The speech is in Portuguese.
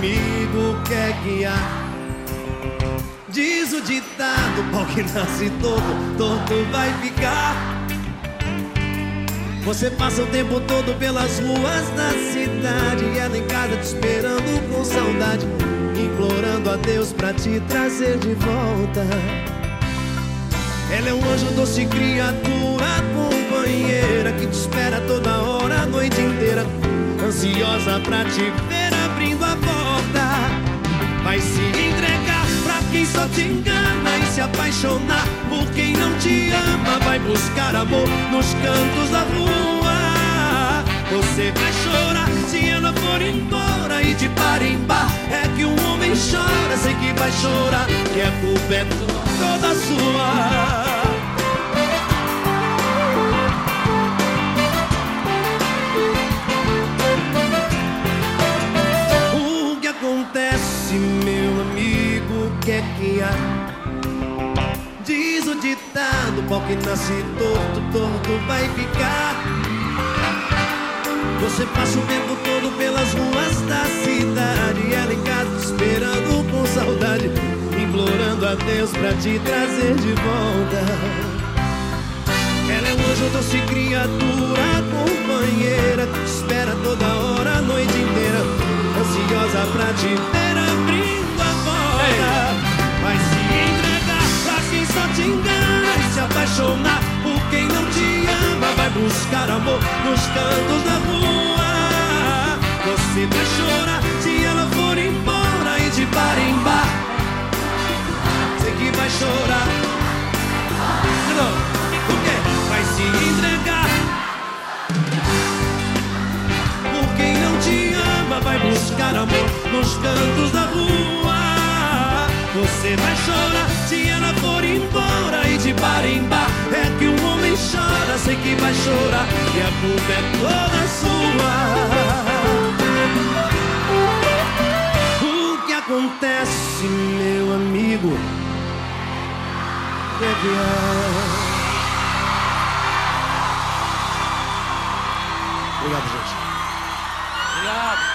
amigo quer guiar. Diz o ditado: pau que nasce todo, todo vai ficar. Você passa o tempo todo pelas ruas da cidade. E ela em casa te esperando com saudade. Implorando a Deus pra te trazer de volta. Ela é um anjo doce, criatura, companheira. Que te espera toda hora, a noite inteira. Ansiosa pra te ver abrindo a porta. Vai se entregar pra quem só te engana E se apaixonar por quem não te ama. Vai buscar amor nos cantos da rua. Você vai chorar se ela for embora E de par em bar é que um homem chora. Sei que vai chorar, que a culpa é toda sua acontece, meu amigo, que é que há? Diz o ditado, pau que nasce torto, torto vai ficar. Você passa o tempo todo pelas ruas da cidade, ela em casa esperando com saudade, implorando a Deus pra te trazer de volta. Ela é um anjo doce criatura, companheira, espera toda hora, a noite inteira, ansiosa pra te ver te engana e se apaixonar por quem não te ama. Vai buscar amor nos cantos da rua. Você vai chorar se ela for embora e de bar em bar. Sei que vai chorar. Não, por quê? Vai se entregar. Por quem não te ama, vai buscar amor nos cantos da rua. Você vai chorar que vai chorar e a culpa é toda sua. O que acontece, meu amigo? Obrigado, gente. Obrigado.